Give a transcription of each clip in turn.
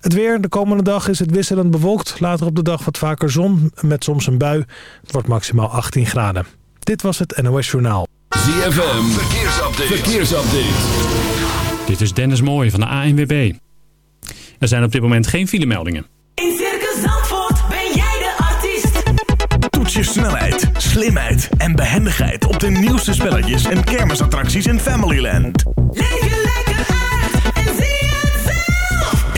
Het weer. De komende dag is het wisselend bewolkt. Later op de dag wat vaker zon met soms een bui. Het wordt maximaal 18 graden. Dit was het NOS Journaal. ZFM. Verkeersupdate. Verkeersupdate. Dit is Dennis Mooij van de ANWB. Er zijn op dit moment geen filemeldingen. In Circus Zandvoort ben jij de artiest. Toets je snelheid, slimheid en behendigheid op de nieuwste spelletjes en kermisattracties in Familyland. Leef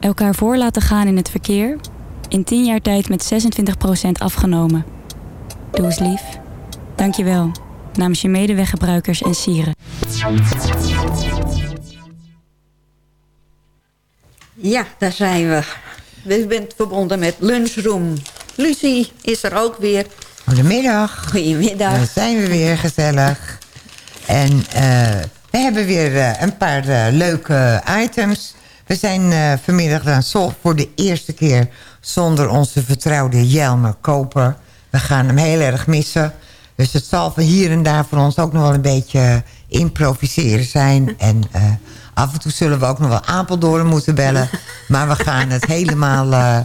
Elkaar voor laten gaan in het verkeer. In 10 jaar tijd met 26% afgenomen. Doe eens lief. Dank je wel. Namens je medeweggebruikers en sieren. Ja, daar zijn we. U bent verbonden met Lunchroom. Lucie is er ook weer. Goedemiddag. Goedemiddag. Daar zijn we weer gezellig. En eh, we hebben weer eh, een paar eh, leuke items. We zijn eh, vanmiddag dan voor de eerste keer zonder onze vertrouwde Jelmer Koper. We gaan hem heel erg missen. Dus het zal van hier en daar voor ons ook nog wel een beetje improviseren zijn. En eh, af en toe zullen we ook nog wel Apeldoorn moeten bellen. Maar we gaan het helemaal eh,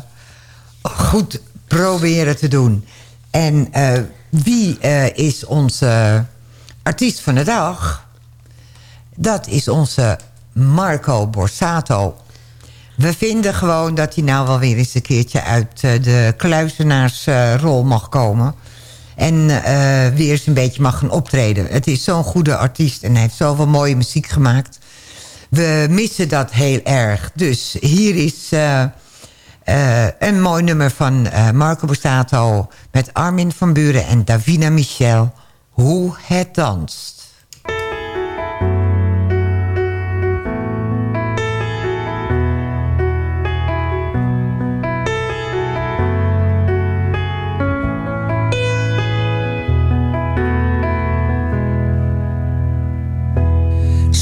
goed proberen te doen. En eh, wie eh, is onze artiest van de dag? Dat is onze Marco Borsato. We vinden gewoon dat hij nou wel weer eens een keertje uit eh, de kluizenaarsrol mag komen. En eh, weer eens een beetje mag gaan optreden. Het is zo'n goede artiest en hij heeft zoveel mooie muziek gemaakt. We missen dat heel erg. Dus hier is eh, een mooi nummer van Marco Borsato... met Armin van Buren en Davina Michel. Hoe het danst.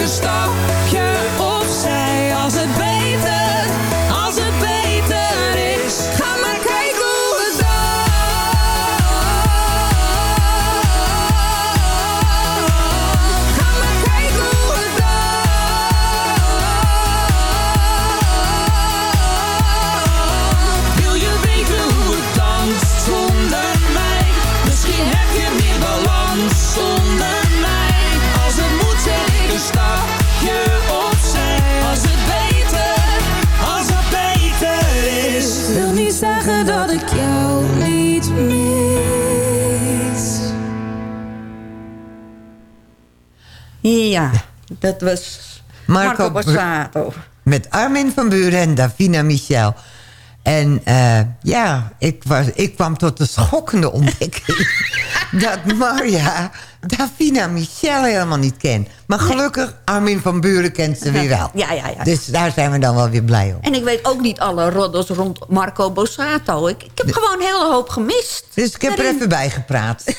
moet zet dat was Marco, Borsato. Met Armin van Buren en Davina Michel. En eh, ja, ik, was, ik kwam tot de schokkende ontdekking... dat Marja Davina Michel helemaal niet kent. Maar gelukkig, Armin van Buren kent ze weer wel. Ja, ja, ja. Dus daar zijn we dan wel weer blij om. En ik weet ook niet alle roddels rond Marco Borsato. Ik, ik heb gewoon een hele hoop gemist. Dus ik heb er even bij gepraat.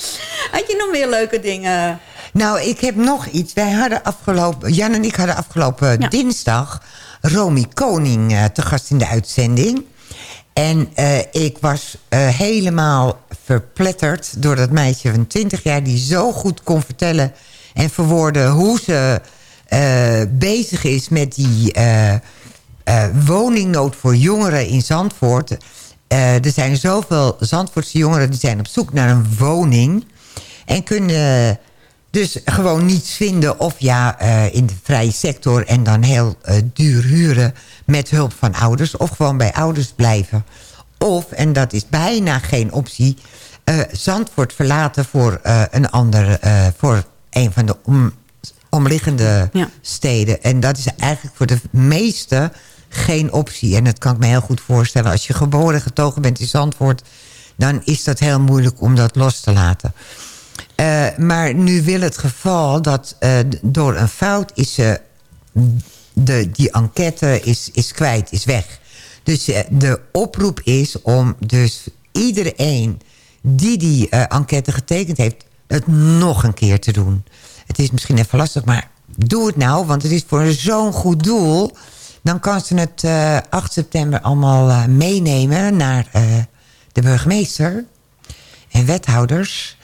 Had je nog meer leuke dingen? Nou, ik heb nog iets. Wij hadden afgelopen... Jan en ik hadden afgelopen Ja. dinsdag... Romy Koning eh, te gast in de uitzending. En eh, ik was eh, helemaal verpletterd door dat meisje van 20 jaar... die zo goed kon vertellen en verwoorden hoe ze bezig is met die woningnood voor jongeren in Zandvoort. er zijn zoveel Zandvoortse jongeren die zijn op zoek naar een woning... en kunnen dus gewoon niets vinden of ja, in de vrije sector... en dan heel duur huren met hulp van ouders... of gewoon bij ouders blijven. Of, en dat is bijna geen optie... Uh, Zandvoort verlaten voor een andere, voor een van de om, omliggende ja. steden. En dat is eigenlijk voor de meeste geen optie. En dat kan ik me heel goed voorstellen. Als je geboren getogen bent in Zandvoort... dan is dat heel moeilijk om dat los te laten. Maar nu wil het geval dat door een fout is... de, die enquête is, is kwijt, is weg. Dus eh, de oproep is om dus iedereen die die enquête getekend heeft... het nog een keer te doen. Het is misschien even lastig, maar doe het nou. Want het is voor zo'n goed doel. Dan kan ze het uh, eh, 8 september allemaal meenemen naar de burgemeester en wethouders.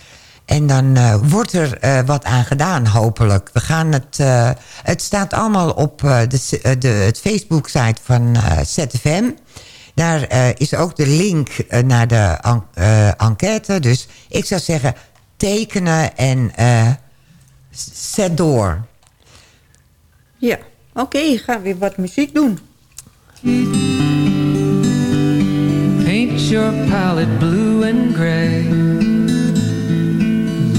En dan uh, wordt er uh, wat aan gedaan, hopelijk. We gaan het, uh, het staat allemaal op de, de, het Facebook-site van ZFM. Daar is ook de link naar de enquête. Dus ik zou zeggen, tekenen en zet door. Ja, oké, okay, gaan weer wat muziek doen. Paint your palette blue and gray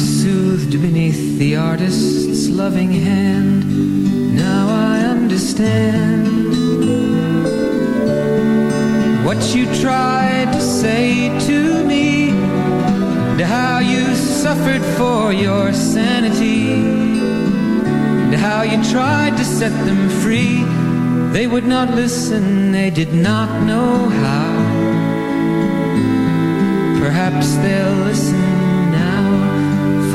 soothed beneath the artist's loving hand. Now I understand what you tried to say to me, and how you suffered for your sanity, and how you tried to set them free. They would not listen, they did not know how. Perhaps they'll listen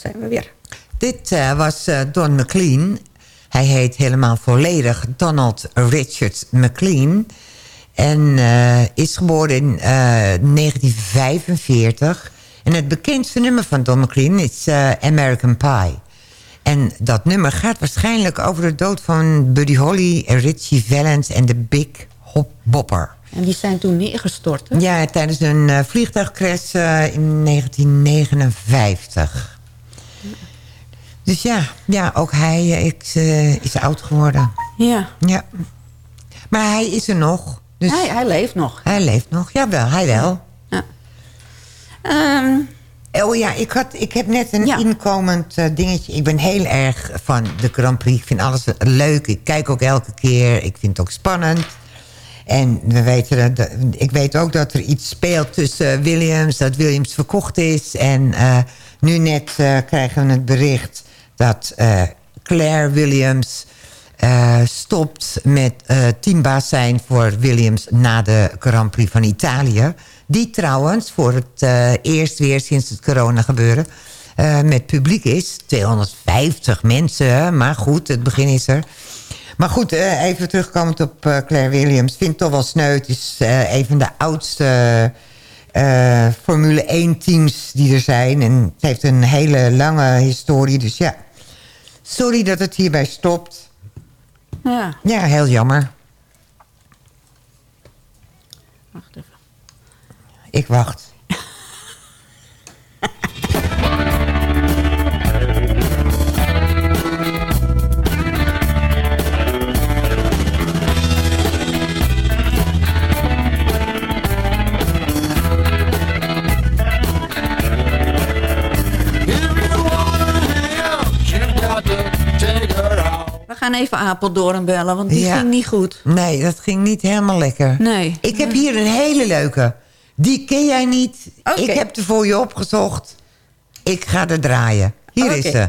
Zijn we weer. Dit eh, was eh, Don McLean. Hij heet helemaal volledig Donald Richard McLean. En eh, is geboren in 1945. En het bekendste nummer van Don McLean is American Pie. En dat nummer gaat waarschijnlijk over de dood van Buddy Holly, Richie Valens en de Big Hop Bopper. En die zijn toen neergestort, hè? Ja, tijdens een vliegtuigcrash in 1959. Dus ja, ja ook hij uh, is, is, oud geworden. Ja. ja. Maar hij is er nog. Dus hij, hij leeft nog. Hij leeft nog, jawel, hij wel. Ja. Um, oh ja, ik, had, ik heb net een ja. inkomend dingetje. Ik ben heel erg van de Grand Prix. Ik vind alles leuk. Ik kijk ook elke keer. Ik vind het ook spannend. En we weten, dat, ik weet ook dat er iets speelt tussen Williams, dat Williams verkocht is. En uh, nu net uh, krijgen we het bericht dat uh, Claire Williams stopt met teambaas zijn voor Williams na de Grand Prix van Italië. Die trouwens voor het eerst weer sinds het corona gebeuren met publiek is. 250 mensen, maar goed, het begin is er. Maar goed, even terugkomend op Claire Williams. Vind het toch wel sneu. Het is een van de oudste Formule 1 teams die er zijn. En het heeft een hele lange historie. Dus ja, sorry dat het hierbij stopt. Ja. Ja, heel jammer. Wacht even. Ik wacht. Gaan even Apeldoorn bellen, want die Ja. ging niet goed. Nee, dat ging niet helemaal lekker. Nee. Ik heb hier een hele leuke. Die ken jij niet. Ik heb er voor je opgezocht. Ik ga er draaien. Hier is ze.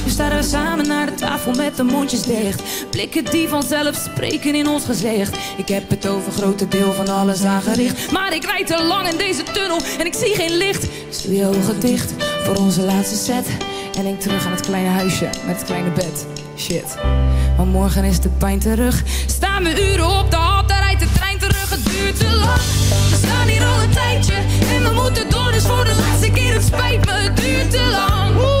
Staan we samen naar de tafel met de mondjes dicht. Blikken die vanzelf spreken in ons gezicht. Ik heb het over grote deel van alles aangericht. Maar ik rijd te lang in deze tunnel en ik zie geen licht. Doe je ogen dicht voor onze laatste set. En denk terug aan het kleine huisje met het kleine bed. Shit. Want morgen is de pijn terug. Staan we uren op de hal, daar rijdt de trein terug. Het duurt te lang. We staan hier al een tijdje. En we moeten door, dus voor de laatste keer. Het spijt me, het duurt te lang.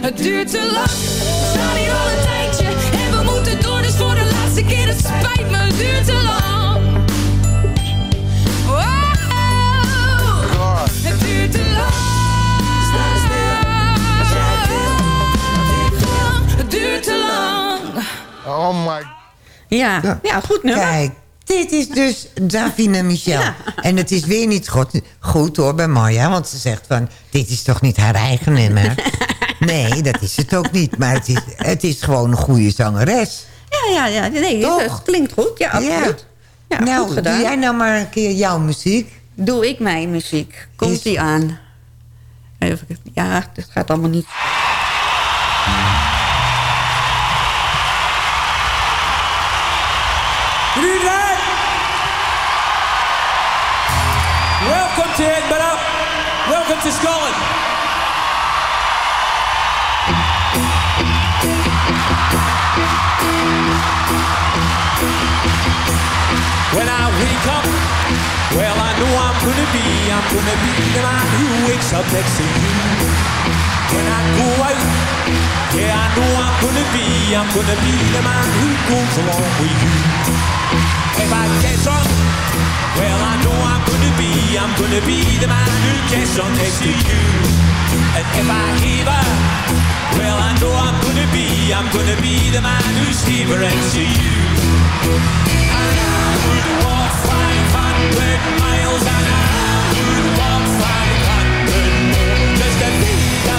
Het duurt te lang, we staan hier al een tijdje. En we moeten door, dus voor de laatste keer. Het spijt me, het duurt te lang. Wow, het duurt te lang. Het duurt te lang. Oh my... Ja, ja goed nummer. Kijk, dit is dus Davina Michel. En het is weer niet goed, goed hoor bij Marja. Want ze zegt van, dit is toch niet haar eigen nummer? nee, dat is het ook niet. Maar het is, het is gewoon een goede zangeres. Ja, ja, ja. Nee, Toch? het klinkt goed. Ja, absoluut. Ja, nou, goed doe jij nou maar een keer jouw muziek. Doe ik mijn muziek. Komt die aan. Even, ja, dit gaat allemaal niet. Good evening. Welcome to Edinburgh. Welcome to Scotland. When I wake up, well, I know I'm gonna be, I'm gonna be the man who wakes up next to you. When I go out, yeah, I know I'm gonna be, I'm gonna be the man who goes along with you. If I get drunk, well, I know I'm gonna be, I'm gonna be the man who gets drunk next to you. And if I heaver, well, I know I'm gonna be, I'm gonna be the man who's heavering to you. And I would walk 500 miles and I would walk 500 more just to be the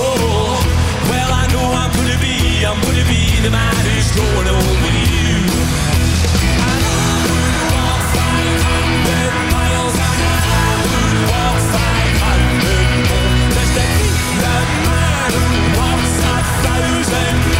I'm gonna be, I'm gonna be the man who's going with you. I would walk 500 miles, I would walk 500 more, the man who walks a thousand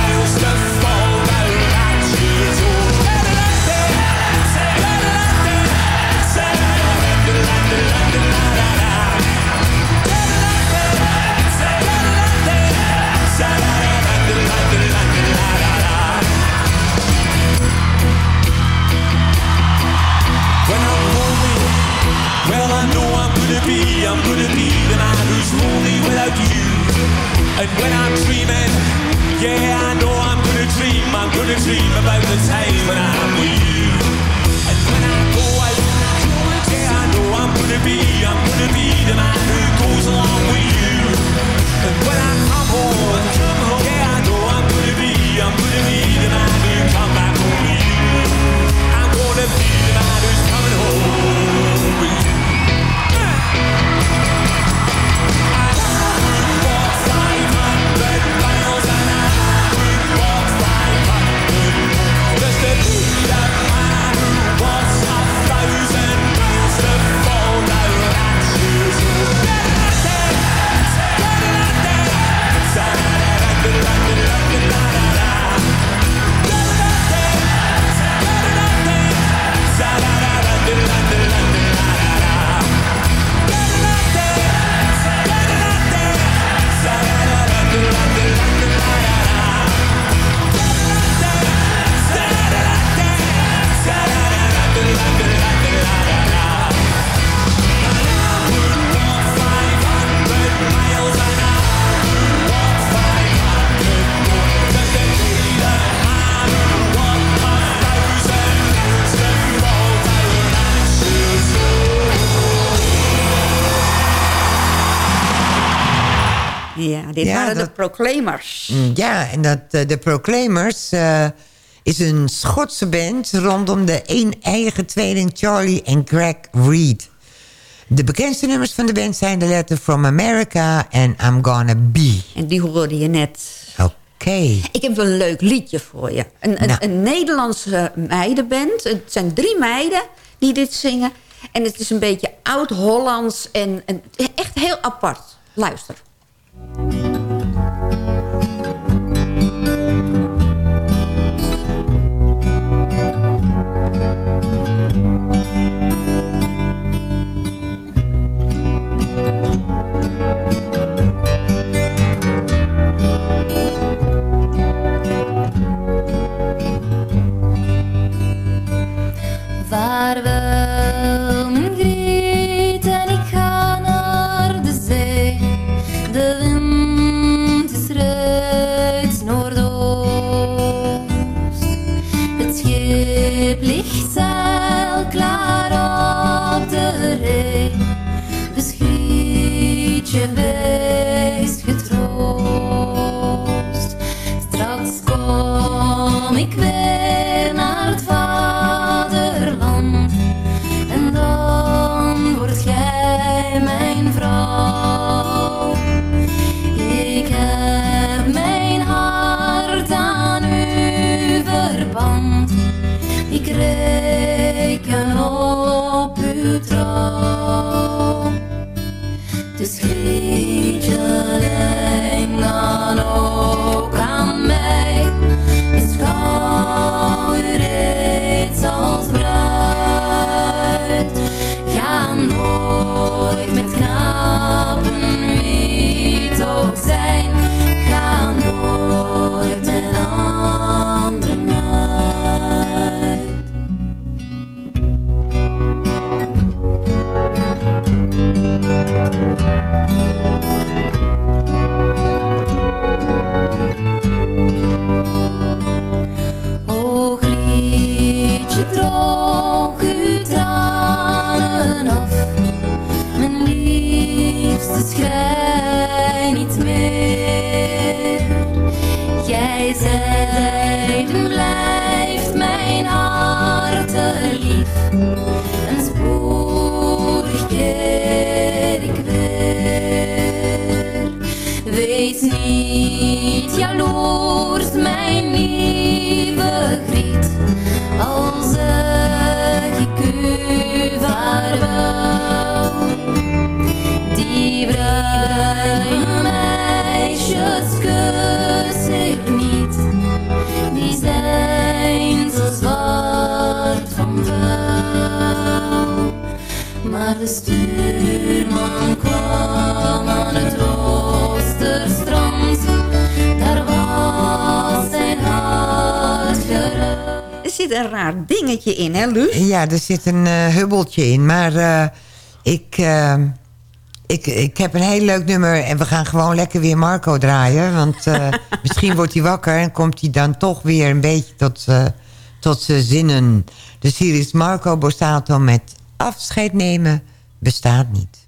Gonna be, I'm gonna be the man who's lonely without you. And when I'm dreaming, yeah I know I'm gonna dream, I'm gonna dream about the time when I'm with you. And when I go out, yeah I know I'm gonna be, I'm gonna be the man who goes along with you. And when I come home, yeah I know I'm gonna be, I'm gonna be the man who come Ja, dit Ja, waren de dat- Proclaimers. Mm, Ja, en dat, eh, de Proclaimers eh, is een Schotse band... rondom de een eigen tweeling Charlie en Greg Reed. De bekendste nummers van de band zijn The Letter from America en I'm Gonna Be. En die hoorde je net. Oké. Ik heb een leuk liedje voor je. Een, een, Nou. een Nederlandse meidenband. Het zijn drie meiden die dit zingen. En het is een beetje oud-Hollands en, en echt heel apart. Luister. Nooit met knapen niet jaloers, mijn lieve griet, al zeg ik u vaarwel. Die bruine meisjes kus ik niet, die zijn zo zwart van vuil. Maar de stuurman kwam aan het Oosterstrand. Zit een raar dingetje in, hè, Luus? Ja, er zit een eh, hubbeltje in. Maar eh, ik, eh, ik, ik heb een heel leuk nummer. En we gaan gewoon lekker weer Marco draaien. Want misschien wordt hij wakker en komt hij dan toch weer een beetje tot, tot zijn zinnen. Dus hier is Marco Borsato met afscheid nemen bestaat niet.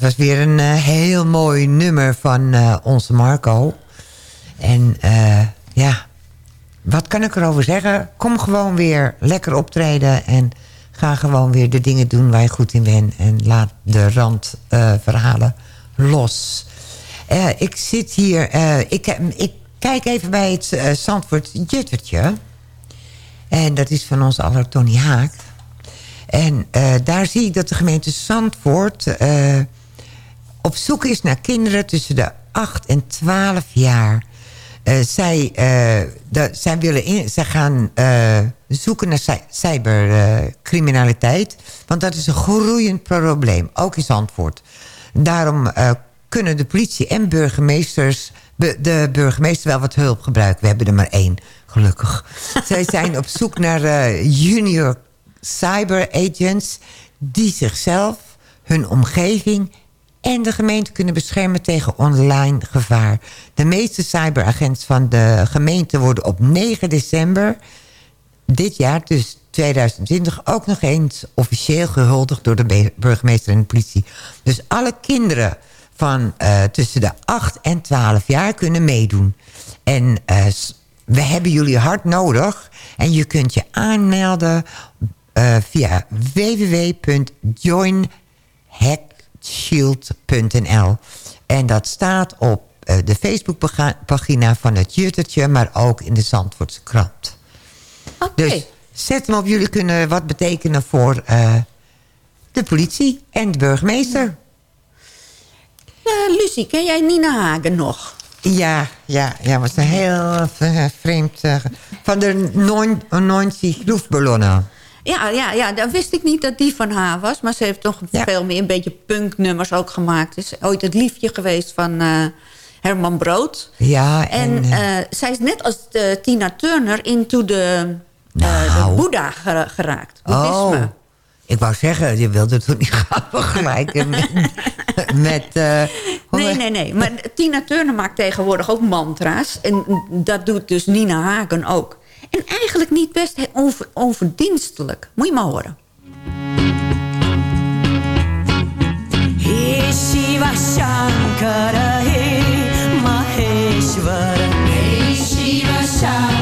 dat was weer een eh, heel mooi nummer van eh, onze Marco. En eh, ja, wat kan ik erover zeggen? Kom gewoon weer lekker optreden en ga gewoon weer de dingen doen waar je goed in bent. En laat de randverhalen los. Ik zit hier, ik, ik kijk even bij het uh, Juttertje. En dat is van ons aller Tony Haak. En daar zie ik dat de gemeente Zandvoort op zoek is naar kinderen tussen de 8 en 12 jaar. Uh, zij, de, zij, willen in, zij gaan zoeken naar cybercriminaliteit. want dat is een groeiend probleem, ook in Zandvoort. Daarom kunnen de politie en burgemeesters... de burgemeester wel wat hulp gebruiken. We hebben er maar één, gelukkig. zij zijn op zoek naar junior cyberagents die zichzelf, hun omgeving en de gemeente kunnen beschermen tegen online gevaar. De meeste cyberagents van de gemeente worden op 9 december dit jaar, dus 2020, ook nog eens officieel gehuldigd door de burgemeester en de politie. Dus alle kinderen van uh, tussen de 8 en 12 jaar kunnen meedoen. En uh, we hebben jullie hard nodig. En je kunt je aanmelden uh, via www.joinhackshield.nl. En dat staat op uh, de Facebookpagina van het Juttertje... maar ook in de Zandvoortse krant. Okay. Dus zet hem op. Jullie kunnen wat betekenen voor uh, de politie en de burgemeester. Lucie, ken jij Nina Hagen nog? Ja, ja, ja, was een heel vreemd... van de 90 luchtballonnen. Ja, ja, ja, dan wist ik niet dat die van haar was. Maar ze heeft toch ja. veel meer een beetje punknummers ook gemaakt. Is ooit het liefje geweest van uh, Herman Brood. Ja, en, en uh, zij is net als de Tina Turner into de, nou. de Boeddha geraakt. Boeddhisme. Oh. Ik wou zeggen, je wilde het toen niet gaan vergelijken met... met nee, nee, nee. Maar Tina Turner maakt tegenwoordig ook mantra's. En dat doet dus Nina Hagen ook. En eigenlijk niet best onver, onverdienstelijk. Moet je maar horen. He Shiva Shankara He Maheshwara He Shiva Shankara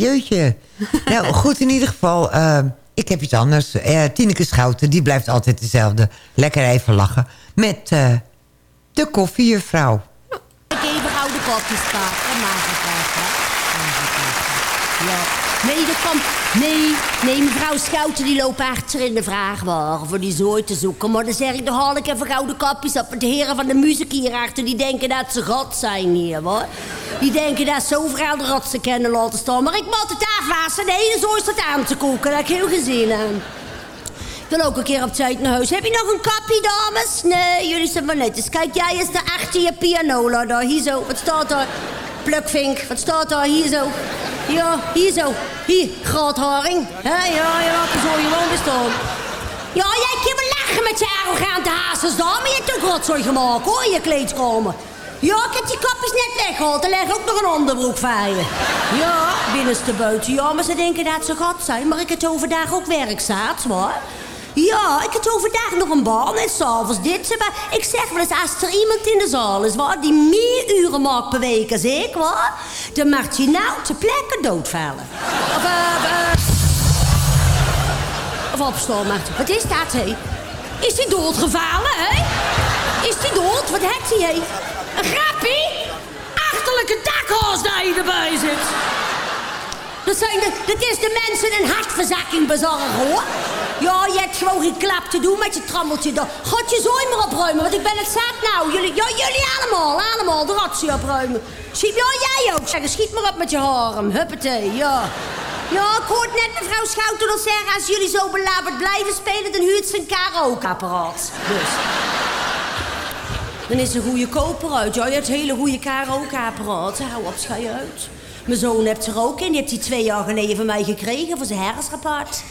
jeutje. nou, goed in ieder geval. eh, ik heb iets anders. Eh Tineke Schouten, die blijft altijd dezelfde. Lekker even lachen. Met eh, de koffiejuffrouw. Ik even oude kopjes ik wel, hè? Ja. Nee, dat kan... Nee, nee, mevrouw Schouten die loopt achter in de vraagwagen voor die zooi te zoeken. Maar dan zeg ik, dan haal ik even gouden kapjes op. De heren van de muziek hier achter, die denken dat ze god zijn hier, hoor. Die denken dat ze overal de rotsen kennen laten staan. Maar ik moet het afwassen. De hele zooi staat aan te koken. Dat heb ik heel gezien aan. Ik wil ook een keer op tijd naar huis. Heb je nog een kapje, dames? Nee, jullie zijn maar netjes. Kijk, jij is de achter je pianola daar. Hier zo. Wat staat daar? Plukvink. Wat staat daar? Hier zo. Ja, hier zo. Hier, grootharing. Hé, ja, je laat er zo gewoon bestaan. Ja, jij kan wel lachen met je arrogante hazes daar. Maar je hebt ook rotzooi gemaakt, hoor, je kleedkamer. Ja, ik heb die kapjes net weggehaald. Er ligt ook nog een onderbroek van je. Ja, binnenste buiten. Ja, maar ze denken dat ze gat zijn. Maar ik het overdag ook werk zaad, hoor. Ja, ik heb overdag nog een baan en s'avonds dit. Maar ik zeg wel eens, als er iemand in de zaal is waar die meer uren maakt per week als ik, hoor, dan mag je nou te plekke doodvallen. Of, mag je. Wat is dat, hé? Is die doodgevallen, hè? Is die dood? Wat heeft hij, hé? Een grappie? Achterlijke dakhaas dat je erbij zit. Dat, zijn de, dat is de mensen een hartverzakking bezorgen, hoor. Ja, je hebt gewoon geen klap te doen met je trammeltje. God je zooi maar opruimen, want ik ben het zat nou. Jullie, jullie allemaal, allemaal de rotzooi opruimen. Schiet, ja, jij ook. Zeg, schiet maar op met je harem. Huppatee, ja. Ja, ik hoorde net mevrouw Schouten nog zeggen... als jullie zo belaberd blijven spelen... dan huurt ze een karaokeapparaat. Dus... Dan is een goede koper uit. Ja, je hebt hele goede karaokeapparaten. Hou op, schij uit. Mijn zoon heeft er ook in. Die heeft hij twee jaar geleden van mij gekregen voor zijn herfstrapport.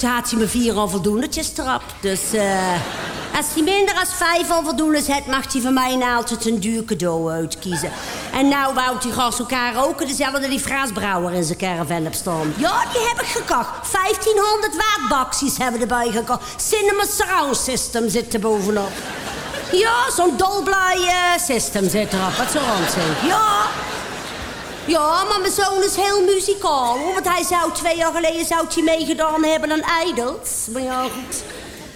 Toen had me vier onvoldoendetjes erop. Dus eh, als hij minder dan vijf onvoldoendes heeft... mag hij van mij een altijd een duur cadeau uitkiezen. En nou wou hij graag zo'n karaoke... dezelfde die Frans Brouwer in zijn caravan heeft staan. Ja, die heb ik gekocht. 1500 wattboxjes hebben we erbij gekocht. Cinema Surround System zit er bovenop. Ja, zo'n dolblij eh, system zit erop. Wat zo rond zit. Ja. Ja, maar mijn zoon is heel muzikaal, hoor. Want hij zou twee jaar geleden zou hij meegedaan hebben aan Idols. Maar ja, goed.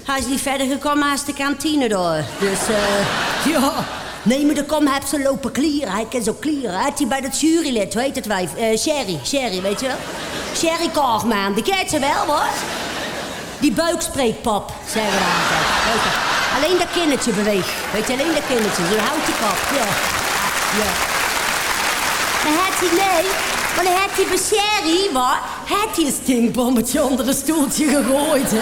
Hij is niet verder gekomen als de kantine daar. Dus, eh, ja. Nee, maar de kom heb ze lopen klieren. Hij kan zo klieren. Hij hij bij dat jurylid, heet het wijf? Eh, Sherry, Sherry, weet je wel? Sherry Kaagman, die kent ze wel, hoor. Die buikspreekpop, zeggen we altijd. Weet. Alleen dat kindertje beweegt. Weet je, alleen dat kindertje. Zo houdt die kop, ja. Ja. Had hij, nee, maar had hij bij Sherry, maar, had hij een stinkbommetje onder een stoeltje gegooid.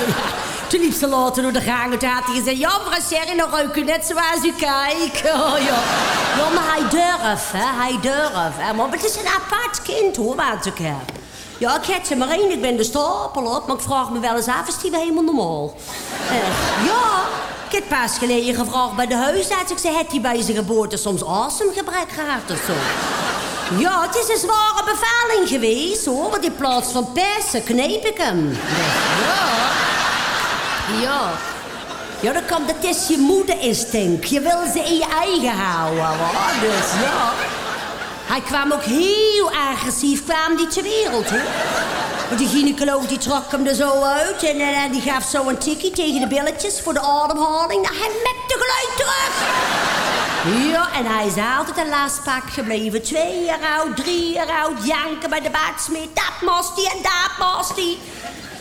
Toen liep ze later door de gang en toen had hij gezegd... Ja, mevrouw Sherry, nog ruik u net zoals u kijkt. Oh, ja. maar hij durft. Hij durft. Hè. Maar het is een apart kind, hoor, wat ik heb. Ja, ik heb ze maar één. Ik ben de stapel op. Maar ik vraag me wel eens af, is die helemaal normaal? Echt. Ja, ik heb pas geleden gevraagd bij de huisarts. Ik zei, heeft hij bij zijn geboorte soms asemgebrek gehad of zo? Ja, het is een zware bevaling geweest, hoor. Want in plaats van persen kneep ik hem. Ja. Ja. Ja, dat komt, dat is je moederinstinct. Je wil ze in je eigen houden, hoor. Dus ja. Hij kwam ook heel agressief, kwam die ter wereld, hoor. Want die gynaecoloog die trok hem er zo uit en eh, die gaf zo een tikkie tegen de billetjes voor de ademhaling. Nou, hij mepte gelijk terug. Ja, en hij is altijd een lastpak gebleven. Twee jaar oud, drie jaar oud, janken bij de baadsmid. Dat moest hij en dat moest hij.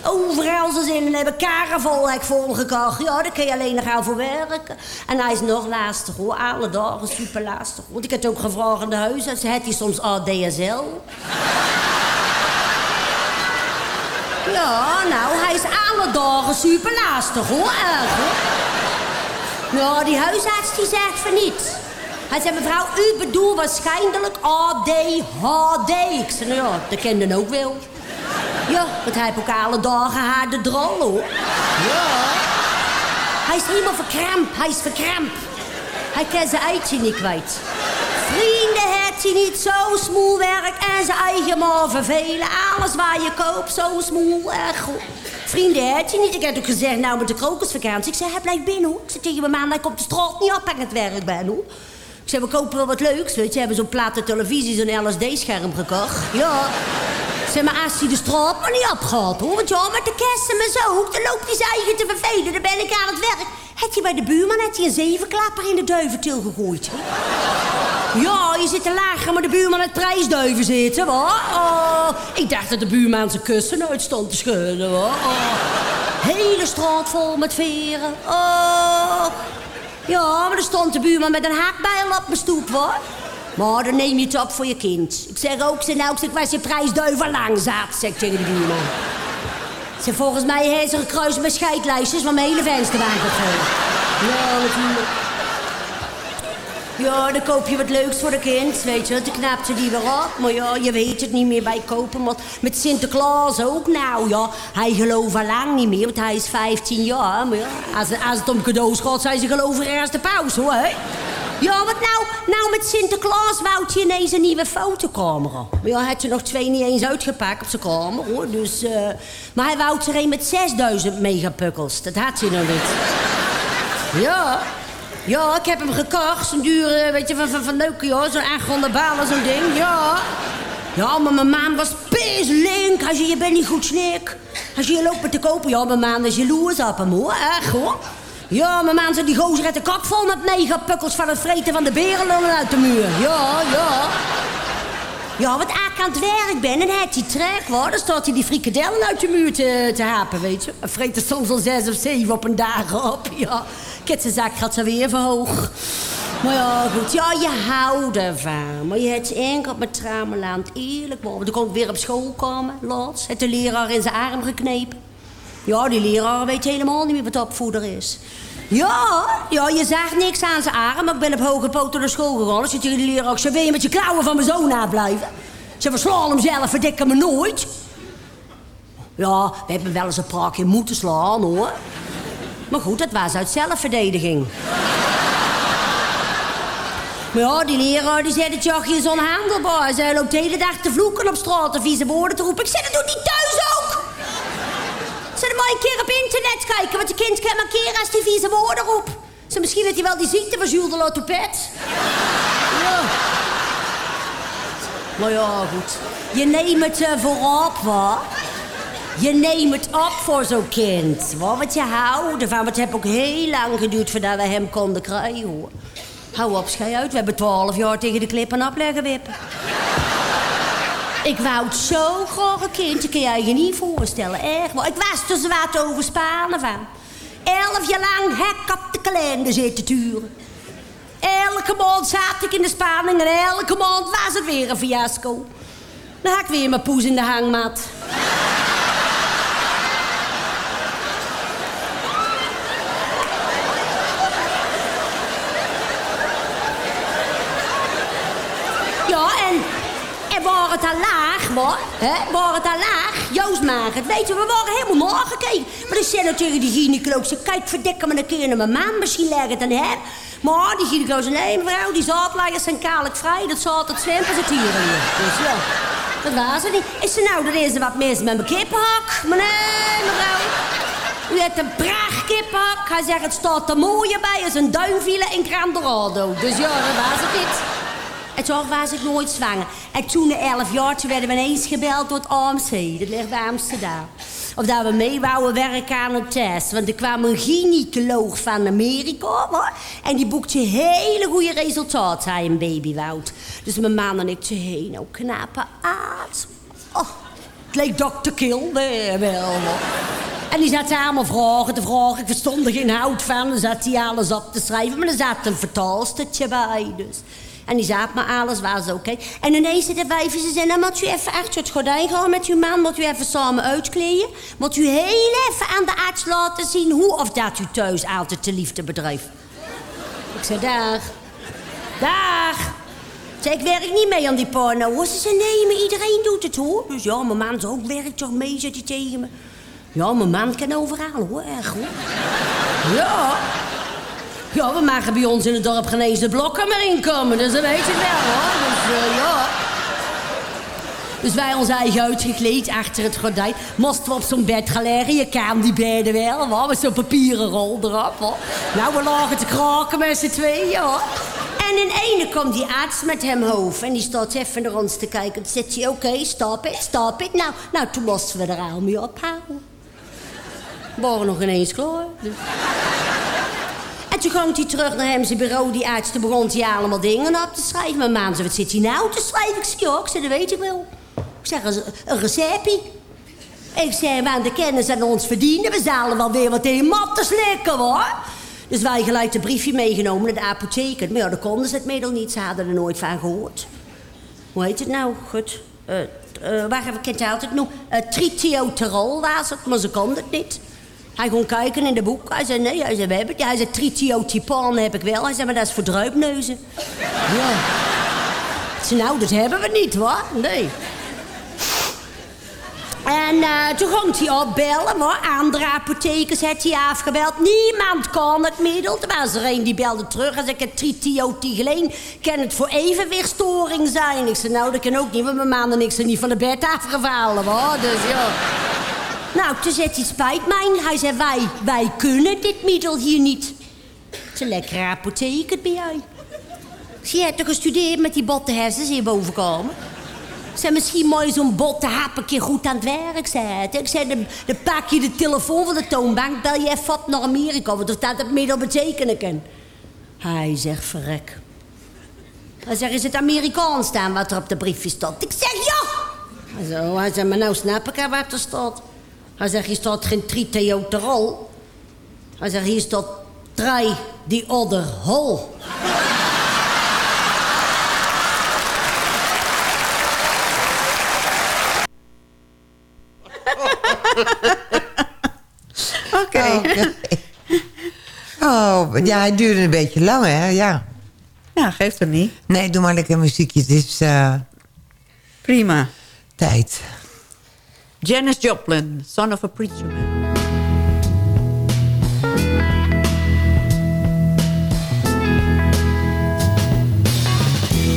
Overal zijn zin in hebben karavolhek voor hem gekocht. Ja, daar kun je alleen nog aan voor werken. En hij is nog lastig hoor, alle dagen super lastig. Want ik heb het ook gevraagd aan de huisarts. Heeft hij soms ADSL? Ja, nou, hij is alle dagen super lastig hoor, erg hoor. Nou, die huisarts die zegt van niet. Hij zei, mevrouw, u bedoelt waarschijnlijk ADHD. Ik zei, nou ja, dat kende dan ook wel. Ja, want hij heeft ook alle dagen haar de drol, hoor. Ja. Hij is helemaal verkrampt, hij is verkrampt. Hij kan zijn eitje niet kwijt. Heeft hij niet, zo smoel werk en zijn eigen maar vervelen. Alles waar je koopt, zo smoel, goed. Vrienden heeft hij niet. Ik heb ook gezegd, nou met de krokusvakantie. Ik zei, hij blijft binnen, hoor. Ik zei tegen mijn man, hij komt de straat niet op en het werk ben, hoor. Ik zei, we kopen wel wat leuks, weet je. We hebben zo'n platte televisie, zo'n LSD-scherm gekocht. Ja. Zei, maar als hij de straat maar niet opgaat, hoor. Want ja, met de kerst en zoon, dan loopt hij zijn eigen te vervelen. Dan ben ik aan het werk. Heb je bij de buurman had hij een zevenklapper in de duiventil gegooid. Ja, je zit te lachen, maar de buurman het prijsduiven zitten. Oh, ik dacht dat de buurman zijn kussen uit stond te schudden. Oh. Hele straat vol met veren. Oh. Ja, maar er stond de buurman met een haakbijl op mijn stoep, hoor. Maar dan neem je het op voor je kind. Ik zeg ook, ze nou, ik zeg, waar is je prijsduiven lang zeg tegen de buurman. Zeg, volgens mij heeft ze gekruist met scheidlijstjes, want mijn hele venster waren Ja, natuurlijk. Ja, dan koop je wat leuks voor de kind, weet je. Dan knapt ze die weer op. Maar ja, je weet het niet meer bij kopen. Want met Sinterklaas ook nou, ja. Hij gelooft al lang niet meer, want hij is 15 jaar. Maar ja, als, als het om cadeaus gaat, zijn ze geloven ergens de pauze, hoor. hè. Ja, wat nou? Nou, met Sinterklaas wou hij ineens een nieuwe fotocamera. Maar ja, had er nog twee niet eens uitgepakt op zijn kamer, hoor. Dus, eh maar hij wou er een met 6000 megapukkels. Dat had hij nog niet. Ja. Ja, ik heb hem gekocht. Zo'n dure, weet je, van, van, van Nokia. Zo'n 800 balen, zo'n ding. Ja. Ja, maar mijn maan was pislink. Hij zei, je bent niet goed snik. Als je hier loopt te kopen, ja, mijn maan is jaloers op hem, hoor. Echt, hoor. Ja, mijn maan zei, die gozer had de kop vol met megapukkels van het vreten van de berenlullen uit de muur. Ja, ja. Ja, wat ik aan het werk ben en hij trek, hoor. Dan staat hij die frikadellen uit de muur te, te hapen, weet je. En vreet er soms al zes of zeven op een dag op, ja. Ketsenzaak gaat ze weer verhoog. Maar ja, goed. Ja, je houdt ervan. Maar je hebt enkel met Trameland eerlijk worden. Dan kon ik weer op school komen, laatst. Het de leraar in zijn arm geknepen. Ja, die leraar weet helemaal niet meer wat opvoeder is. Ja, ja, je zag niks aan zijn arm, maar ik ben op hoge poten naar school gegaan. Tegen die leraar, ik zei, wil je met je klauwen van mijn zoon afblijven? Ze verslaan hem zelf, verdikken me nooit. Ja, we hebben wel eens een paar keer moeten slaan, hoor. Maar goed, dat was uit zelfverdediging. Maar ja, die leraar die zei dat jochie is onhandelbaar. Hij loopt de hele dag te vloeken op straat en vieze woorden te roepen. Ik zei, dat doet hij thuis ook! Ik zei, dan moet je een keer op internet kijken, want je kind kan markeren als die vieze woorden roept. Zei, misschien heeft hij wel die ziekte van Jules de. Ja. Maar ja, goed. Je neemt het uh, voorop, hoor. Je neemt het op voor zo'n kind. Hoor. Want je houdt ervan. Want het heeft ook heel lang geduurd voordat we hem konden krijgen, hoor. Hou op, schei uit. We hebben twaalf jaar tegen de klippen op leggen wippen. Ik wou het zo graag een kind. Dat kun je niet voorstellen. Echt. Maar ik was er zwart over Spanen van. Elf jaar lang hek op de kalender zitten turen. Elke maand zat ik in de spanning en elke maand was het weer een fiasco. Dan had ik weer mijn poes in de hangmat. Ja, en, en waar het al laag was, hè, waar het al laag, Joost maakt het, weet je, we waren helemaal nagekeken. Maar dan zei natuurlijk die gynaecoloog, ze kijk, verdikken me een keer naar mijn man, misschien leg het hem. Maar die gynaecoloog zei, nee mevrouw, die zaadleiers zijn kalig vrij, dat zaad, dat zwempen zit hier. Dus ja, dat was het niet. Is ze nou, er is wat mis met mijn kippenhak? Maar nee, mevrouw. U hebt een pracht kippenhak. Hij zegt, het staat er mooier bij als een duinviele in Gran Dorado. Dus ja, dat was het niet. En toch was ik nooit zwanger. En toen de elf jaar, toen werden we ineens gebeld door het AMC. Dat ligt bij Amsterdam. Of dat we mee wouden werken aan een test. Want er kwam een gynaecoloog van Amerika. Hoor. En die boekte hele goede resultaten hij een baby woud. Dus mijn man en ik te heen. Nou, knappe aard. Oh, het leek Dr. Kill, nee, wel. En die zat allemaal vragen te vragen. Ik verstond er geen hout van. Dan zat hij alles op te schrijven. Maar er zat een vertaalstertje bij. Dus. En die zei me alles was oké. En ineens zitten wijven ze zeggen... Nou, moet u even achter het gordijn gaan met uw man? Moet u even samen uitkleden? Moet u heel even aan de arts laten zien... hoe of dat u thuis altijd de liefde bedrijft? Ik zei, dag. Dag. Zei, ik werk niet mee aan die porno. hoor. Ze zei, nee, maar iedereen doet het, hoor. Dus ja, mijn man ook werkt toch mee, zit hij tegen me. Ja, mijn man kan overal, hoor. Echt, hoor. Ja. Ja, we maken bij ons in het dorp geen eens de blokken meer inkomen. Dus dat weet je wel, hoor. Dus eh, ja. Dus wij ons eigen uitgekleed achter het gordijn. Moesten we op zo'n bed gaan. Je kan die bedden wel, hoor. Met zo'n papieren rol erop, hoor. Nou, we lagen te kraken met z'n tweeën, hoor. En in ene komt die arts met hem hoofd. En die staat even naar ons te kijken. Dan zegt hij, oké, stop it, stop it. Nou, nou, toen moesten we er al mee ophouden. We waren nog ineens klaar. Dus. En toen ging hij terug naar hem zijn bureau, die arts. Toen begon hij allemaal dingen op te schrijven. Mijn man zei, wat zit hij nou te schrijven? Ik zei, ja, ik zei, dat weet ik wel. Ik zeg, een, receptie. Ik zei, we aan de kennis aan ons verdienen. We zullen wel weer wat in mat te slikken, hoor. Dus wij gelijk een briefje meegenomen naar de apotheker. Maar ja, daar konden ze het middel niet. Ze hadden er nooit van gehoord. Hoe heet het nou? Goed. uh, waar heb ik het altijd noemen? Uh, tritioterol was het, maar ze konden het niet. Hij kon kijken in de boek. Hij zei, nee, hij zei, we hebben het. Hij zei, tritiotipan heb ik wel. Hij zei, maar dat is voor druipneuzen. ja. Ik zei, nou, dat hebben we niet, hoor. Nee. En uh, toen ging hij opbellen, hoor. Andere apothekers had hij afgebeld. Niemand kon het middel. Er was er een die belde terug en zei... het tritiotigeleen kan het voor evenwichtstoring zijn. Ik zei, nou, dat kan ook niet, want mijn man en ik zijn niet van de bed afgevallen, hoor. Dus ja... Nou, toen zegt hij, spijt mij. Hij zei, wij, wij kunnen dit middel hier niet. Het is een lekkere apotheker bij jij. Je hebt toch gestudeerd met die botte hersens hier boven komen? Ik zei, misschien mooi zo'n botte hap een keer goed aan het werk zetten. Ik zei, dan, pak je de telefoon van de toonbank... bel je even naar Amerika, want dat het middel betekenen kan. Hij zegt, verrek. Hij zegt, is het Amerikaans staan wat er op de briefje staat? Ik zeg, ja! Oh, hij zei maar nou snap ik wat er staat. Hij zegt, hier staat geen triteoterol. Hij zegt, hier staat try the other hole. Oké. Oh, ja, het duurde een beetje lang, hè? Ja. Ja, geeft er niet. Nee, doe maar lekker muziekje. Het is eh, Prima. tijd. Janis Joplin, Son of a Preacher Man.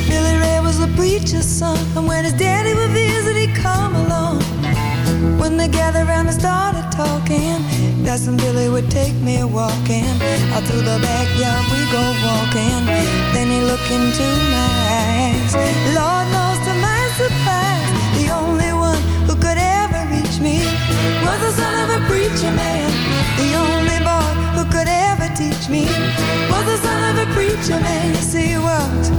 Billy Ray was a preacher's son, and when his daddy would visit, he'd come along. When they gathered around and started talking, that's when Billy would take me walking. Out through the backyard we go walking. Then he looked into my eyes. Lord knows me was the son of a preacher man. The only boy who could ever teach me was the son of a preacher man. Yes, he was.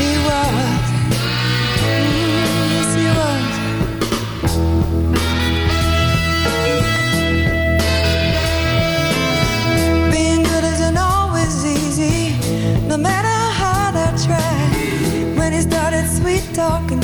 He was. Mm. Being good isn't always easy, no matter how hard I try. When he started sweet talking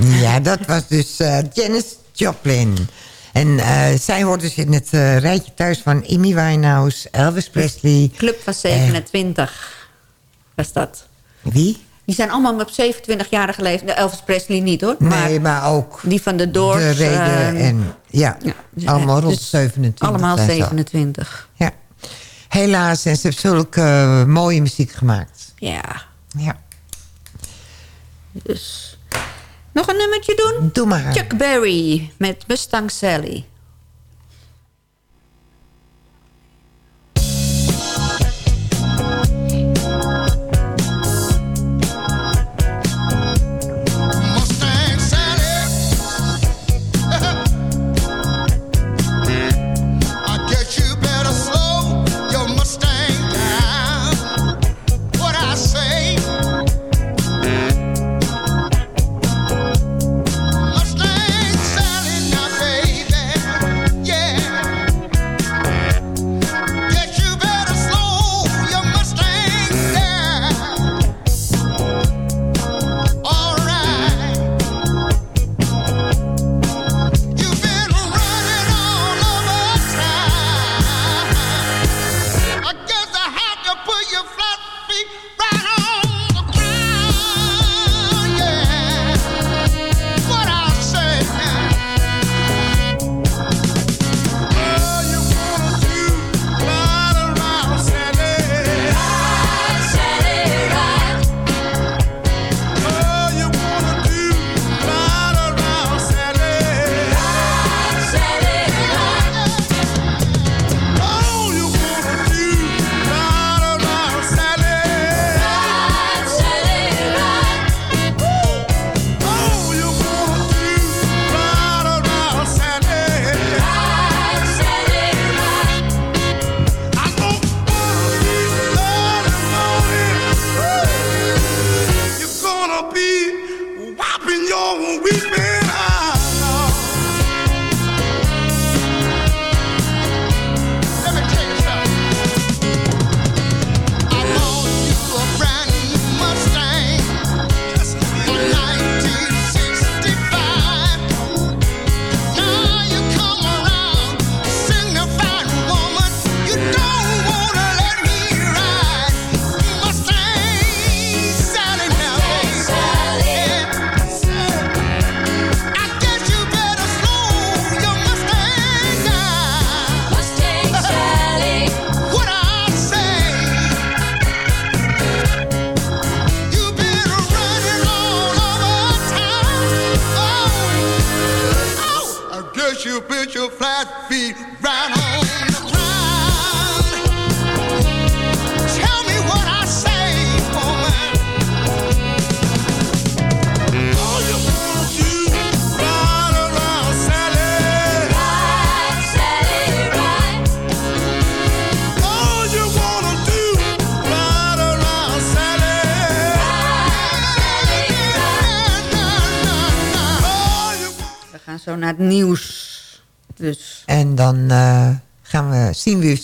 Ja, dat was dus uh, Janis Joplin. En uh, zij hoort dus in het uh, rijtje thuis van Amy Winehouse, Elvis Presley. Club van 27 was dat. Wie? Die zijn allemaal op 27-jarige leeftijd. Elvis Presley niet hoor. Nee, maar ook... Die van de Doors. De reden en... Ja, ja allemaal rond dus 27. Allemaal 27. Ja. Helaas, en ze heeft zulke uh, mooie muziek gemaakt. Ja. Ja. Dus... Nog een nummertje doen? Doe maar. Chuck Berry met Mustang Sally.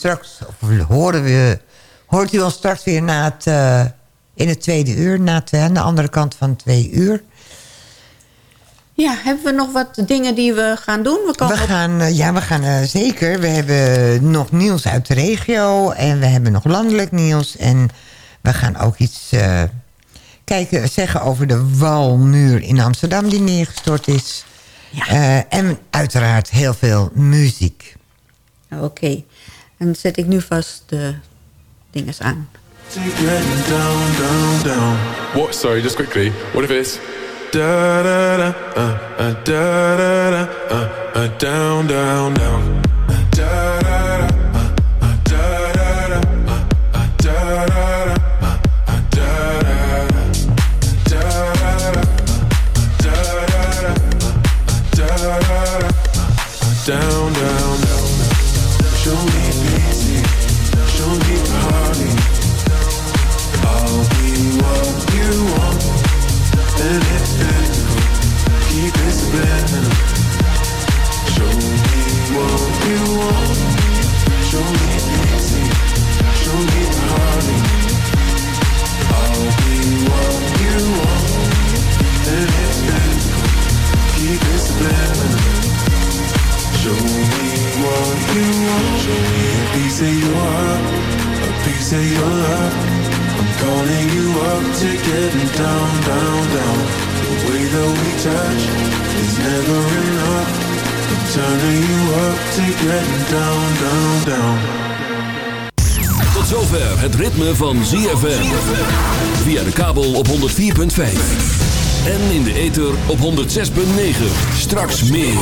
Straks, of horen we, hoort u ons straks weer na het, uh, in het tweede uur, na het, aan de andere kant van twee uur. Ja, hebben we nog wat dingen die we gaan doen? We, we gaan, uh, ja, we gaan zeker. We hebben nog nieuws uit de regio en we hebben nog landelijk nieuws. En we gaan ook iets kijken, zeggen over de walmuur in Amsterdam die neergestort is. Ja. Uh, en uiteraard heel veel muziek. Oké. Okay. En zet ik nu vast de dinges aan. What? Sorry, just quickly. What if it's da da da uh, uh, da da da uh, uh, down, down, down. Da da da. Say your love. I'm calling you up to getting down, down, down. The way that we touch is never enough. I'm turning you up to getting down, down, down. Tot zover het ritme van ZFM. Via de kabel op 104.5. En in de ether op 106.9. Straks meer.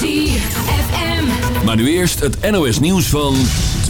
ZFM. Maar nu eerst het NOS nieuws van...